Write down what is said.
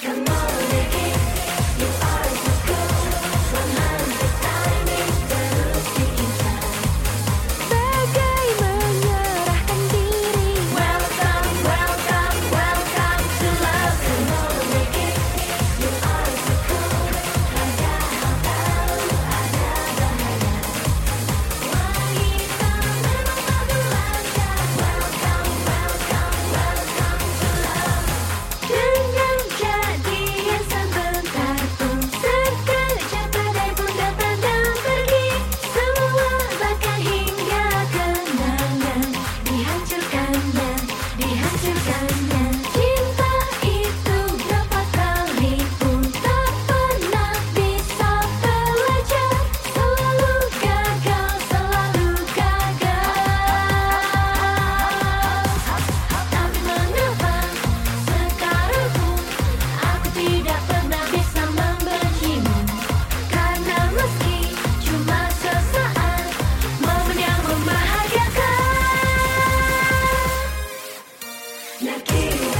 Come on. kill.